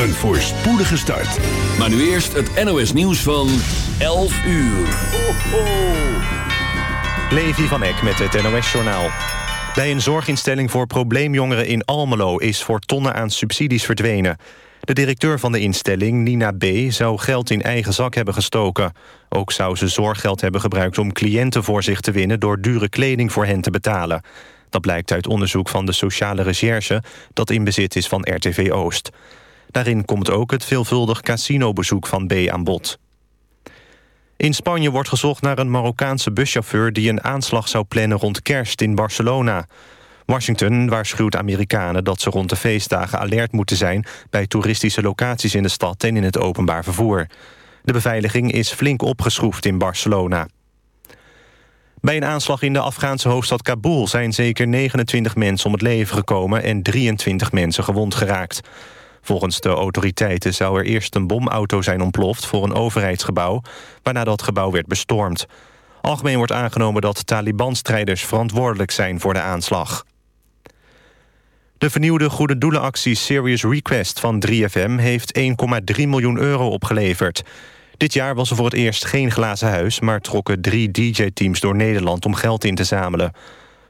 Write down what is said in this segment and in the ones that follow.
Een voorspoedige start. Maar nu eerst het NOS nieuws van 11 uur. Ho, ho. Levi van Eck met het NOS-journaal. Bij een zorginstelling voor probleemjongeren in Almelo... is voor tonnen aan subsidies verdwenen. De directeur van de instelling, Nina B., zou geld in eigen zak hebben gestoken. Ook zou ze zorggeld hebben gebruikt om cliënten voor zich te winnen... door dure kleding voor hen te betalen. Dat blijkt uit onderzoek van de sociale recherche... dat in bezit is van RTV Oost. Daarin komt ook het veelvuldig casinobezoek van B aan bod. In Spanje wordt gezocht naar een Marokkaanse buschauffeur... die een aanslag zou plannen rond kerst in Barcelona. Washington waarschuwt Amerikanen dat ze rond de feestdagen alert moeten zijn... bij toeristische locaties in de stad en in het openbaar vervoer. De beveiliging is flink opgeschroefd in Barcelona. Bij een aanslag in de Afghaanse hoofdstad Kabul... zijn zeker 29 mensen om het leven gekomen... en 23 mensen gewond geraakt. Volgens de autoriteiten zou er eerst een bomauto zijn ontploft... voor een overheidsgebouw, waarna dat gebouw werd bestormd. Algemeen wordt aangenomen dat Taliban-strijders verantwoordelijk zijn voor de aanslag. De vernieuwde goede doelenactie Serious Request van 3FM... heeft 1,3 miljoen euro opgeleverd. Dit jaar was er voor het eerst geen glazen huis... maar trokken drie DJ-teams door Nederland om geld in te zamelen.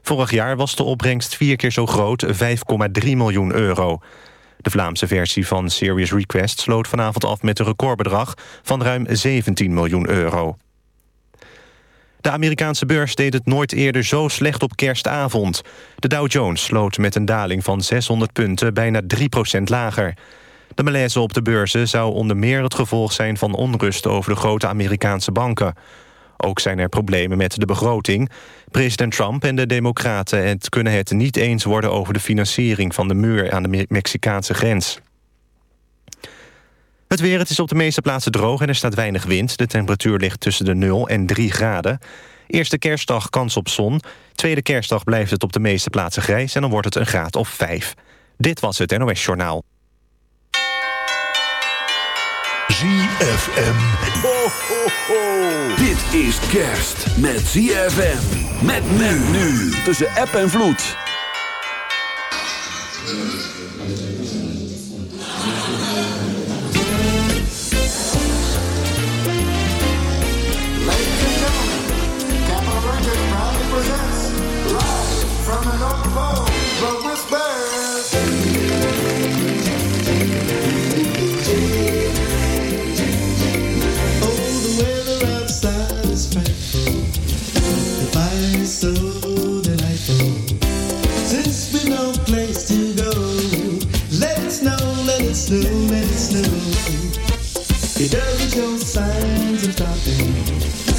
Vorig jaar was de opbrengst vier keer zo groot, 5,3 miljoen euro. De Vlaamse versie van Serious Request sloot vanavond af met een recordbedrag van ruim 17 miljoen euro. De Amerikaanse beurs deed het nooit eerder zo slecht op kerstavond. De Dow Jones sloot met een daling van 600 punten bijna 3% lager. De malaise op de beurzen zou onder meer het gevolg zijn van onrust over de grote Amerikaanse banken. Ook zijn er problemen met de begroting. President Trump en de Democraten kunnen het niet eens worden... over de financiering van de muur aan de Mexicaanse grens. Het weer, het is op de meeste plaatsen droog en er staat weinig wind. De temperatuur ligt tussen de 0 en 3 graden. Eerste kerstdag kans op zon. Tweede kerstdag blijft het op de meeste plaatsen grijs... en dan wordt het een graad of 5. Dit was het NOS Journaal. ZFM. Ho, ho, ho. Dit is kerst met ZFM. Met men nu. Tussen app en vloed. Let it doesn't show signs of stopping,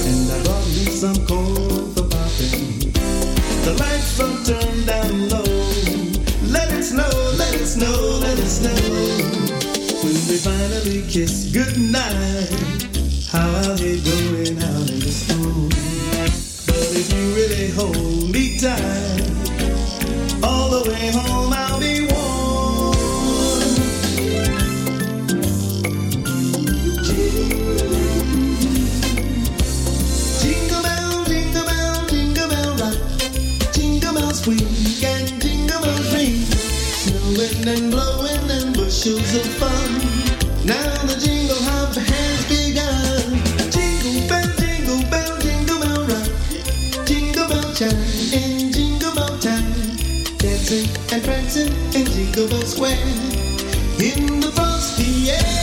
and I brought me some corn for popping. The lights are turned down low. Let it snow, let it snow, let it snow. When we finally kiss goodnight, how I'll hate going out in the. But if you really hold me tight, all the way home I'll be Snowing and blowing and bushels of fun. Now the jingle hop has begun. Jingle bell, jingle bell, jingle bell rock. Jingle bell chime in jingle bell time. Dancing and prancing in Jingle Bell Square. In the frosty air.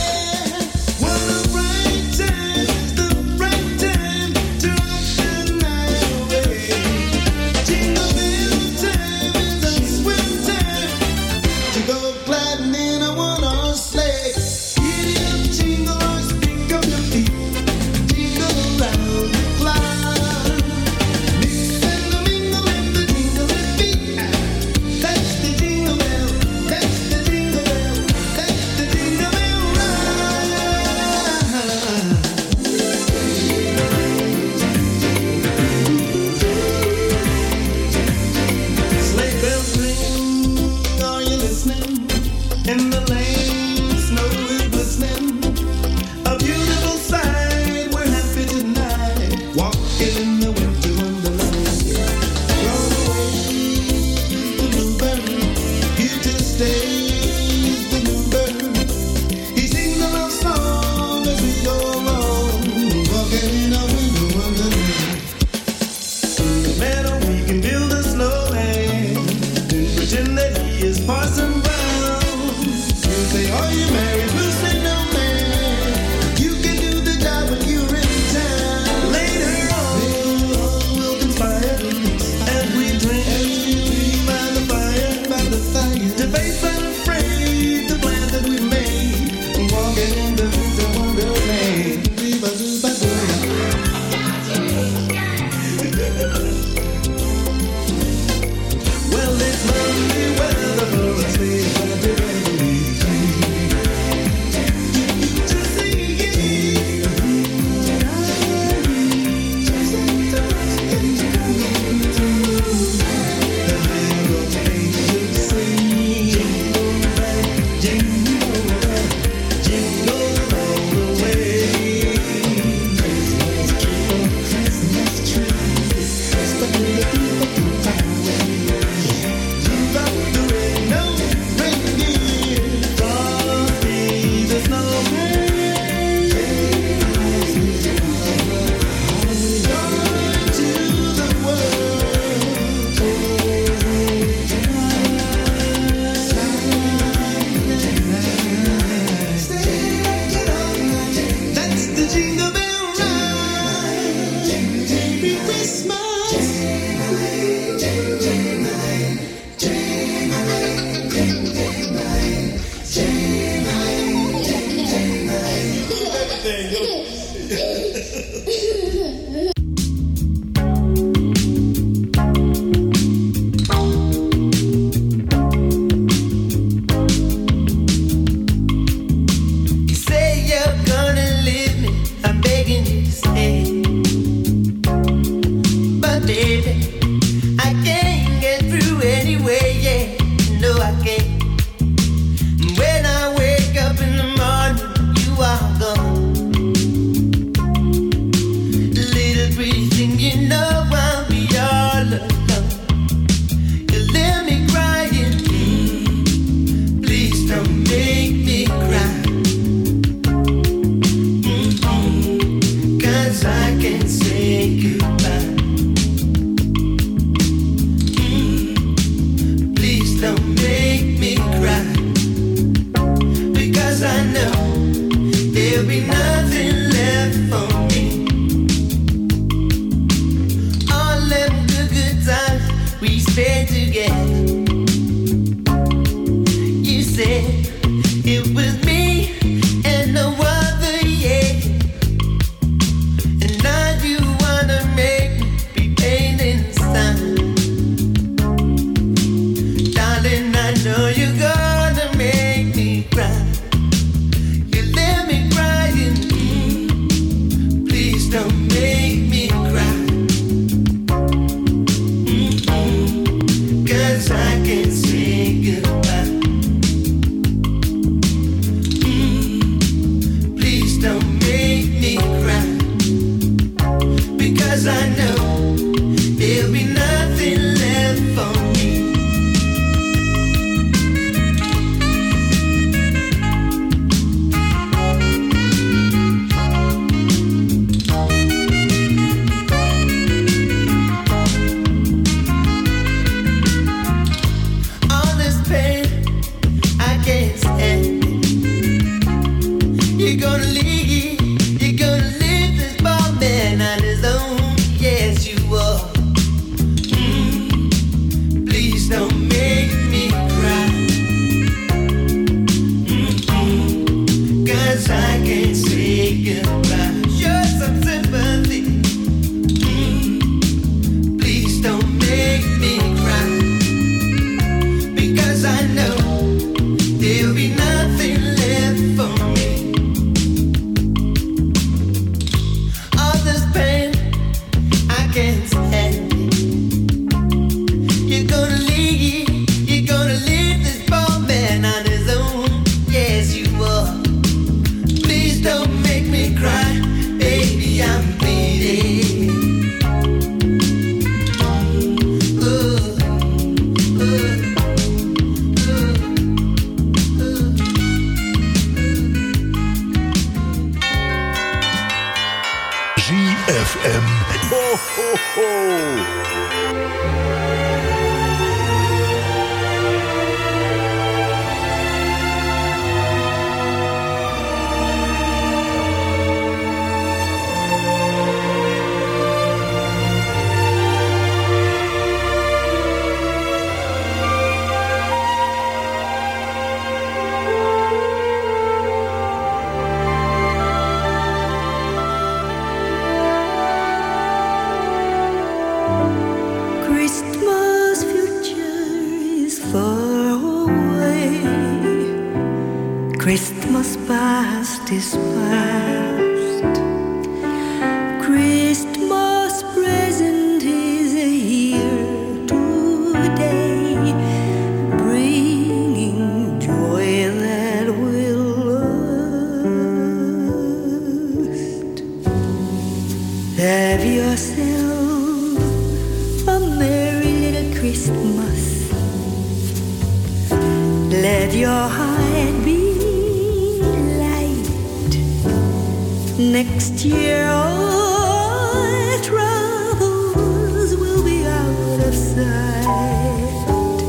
Next year, all troubles will be out of sight.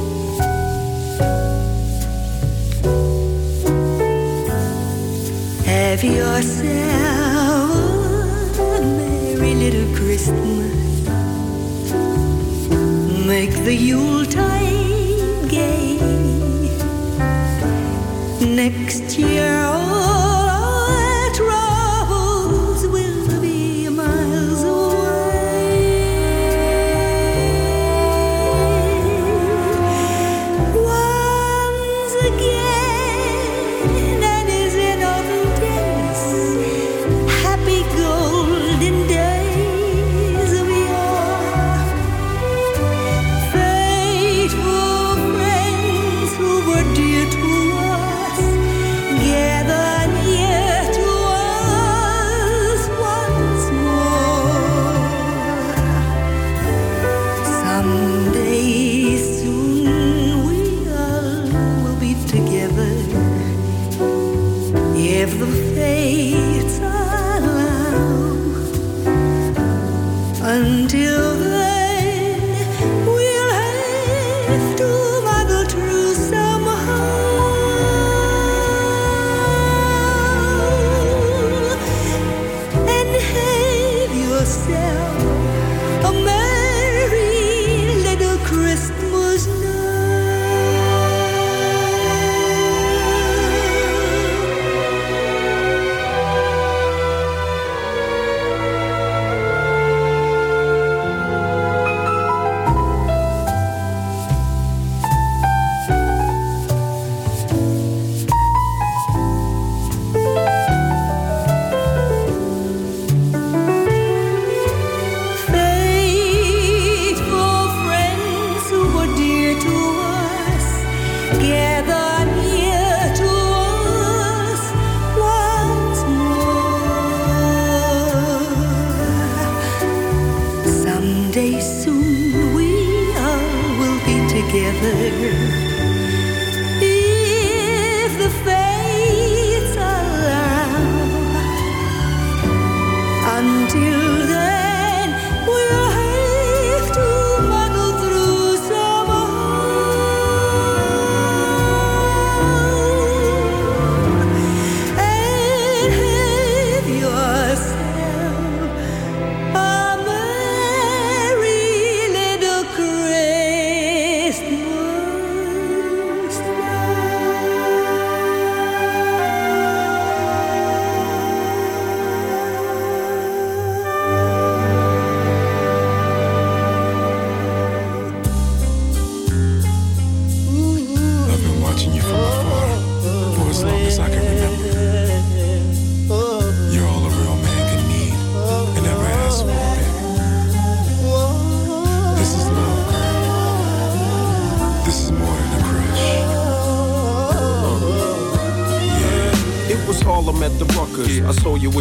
Have yourself a merry little Christmas. Make the Yuletide gay. Next year,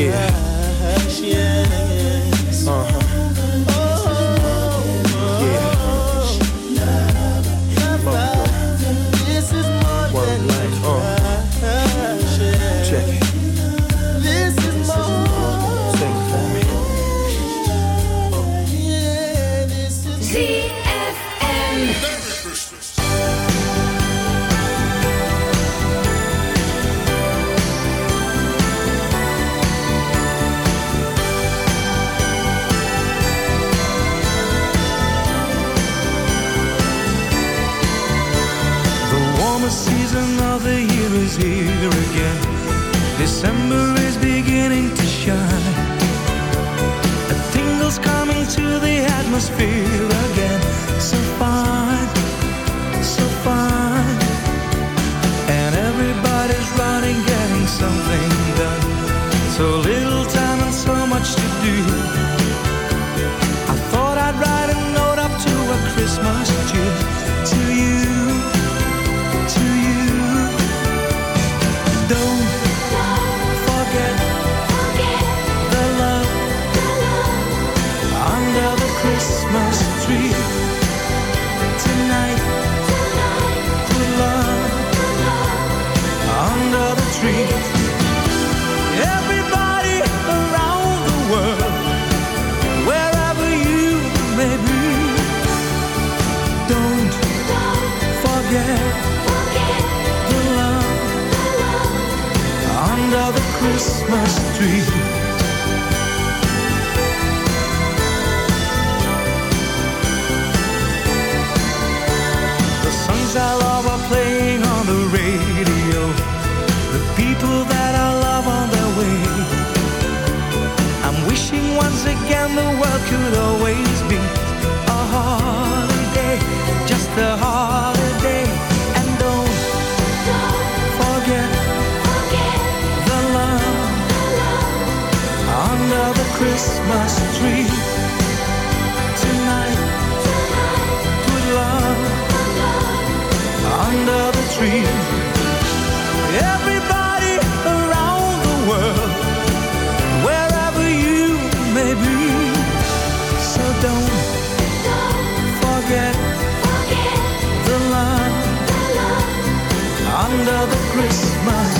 Yeah. Here again. December is beginning to shine. A tingle's coming to the atmosphere Christmas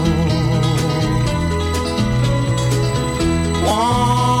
I'm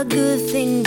A good thing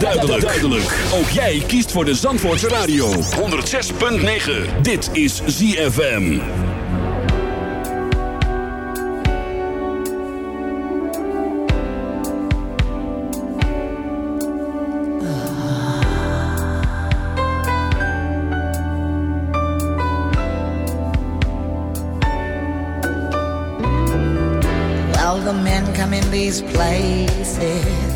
duidelijk. duidelijk. Ook jij kiest voor de Zandvoortse Radio. 106.9. Dit is ZFM. The men come in these places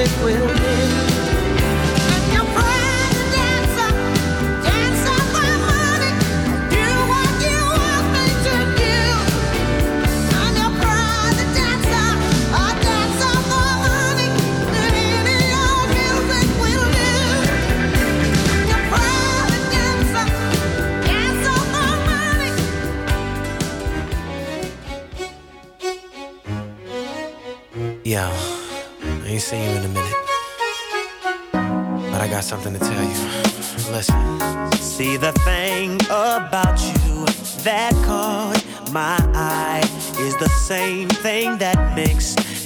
it will.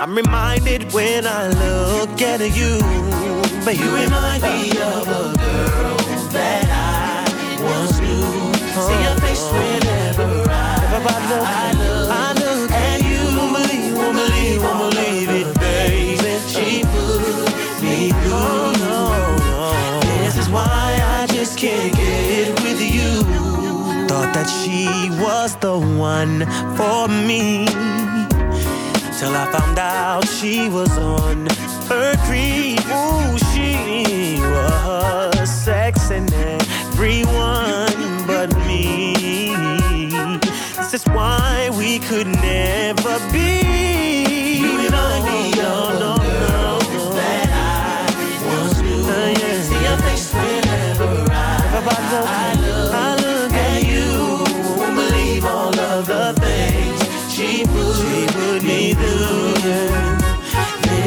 I'm reminded when I look at you. But you remind me of a girl that I once knew. See your face whenever I, I look. I look at you. Won't believe, won't believe, won't believe it, baby. She put me through. This is why I just can't get with you. Thought that she was the one for me Till I found out she was on her creep. Ooh, she was sexing everyone but me. This is why we could never be. You and I no, no, I once knew. Uh, See whenever I, I, I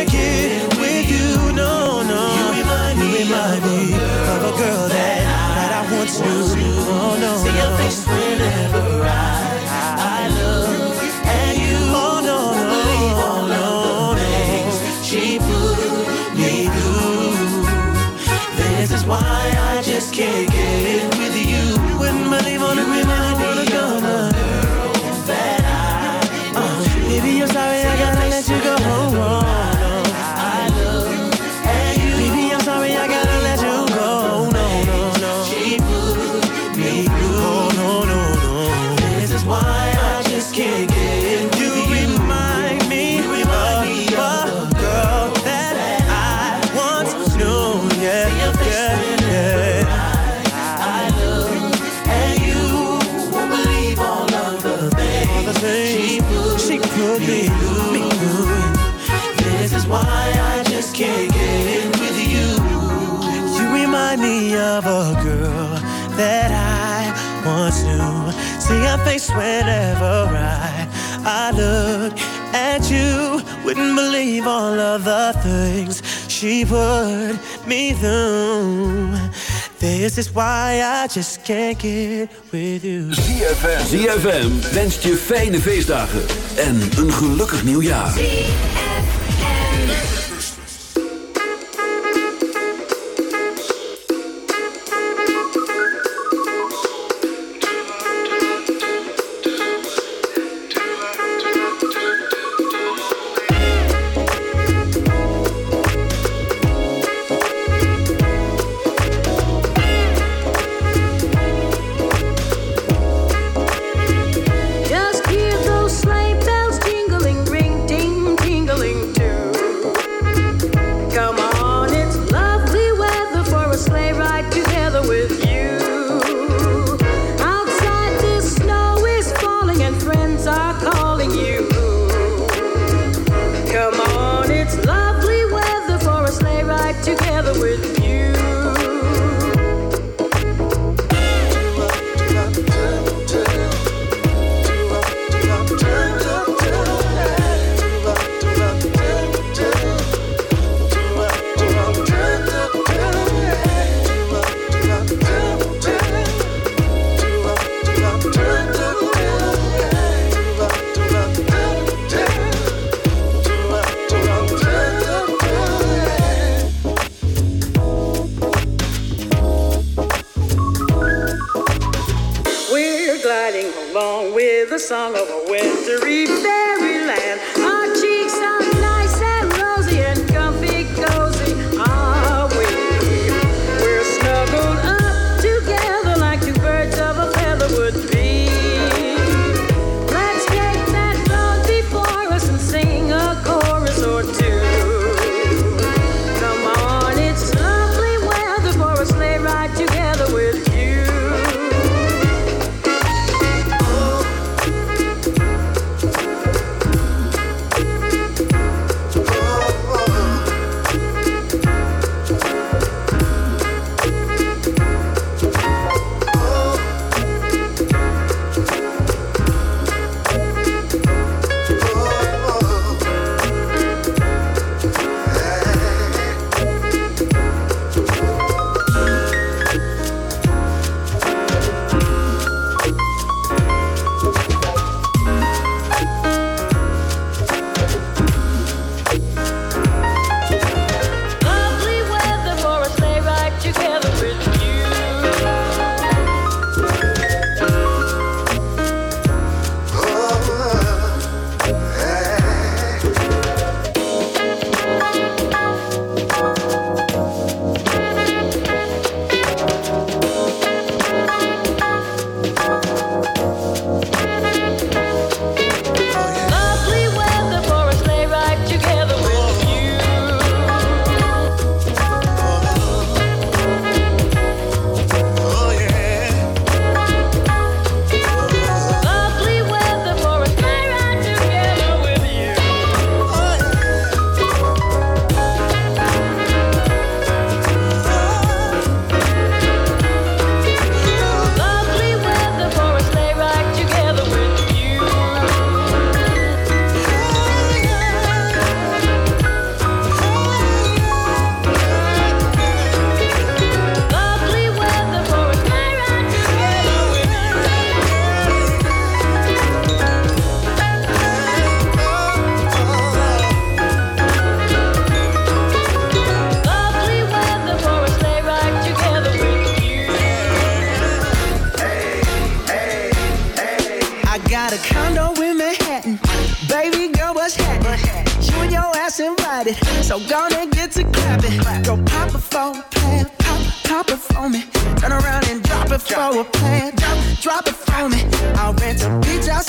make it believe all of the things she put me through. This is why I just can't get with you. ZFM. ZFM wenst je fijne feestdagen en een gelukkig nieuwjaar.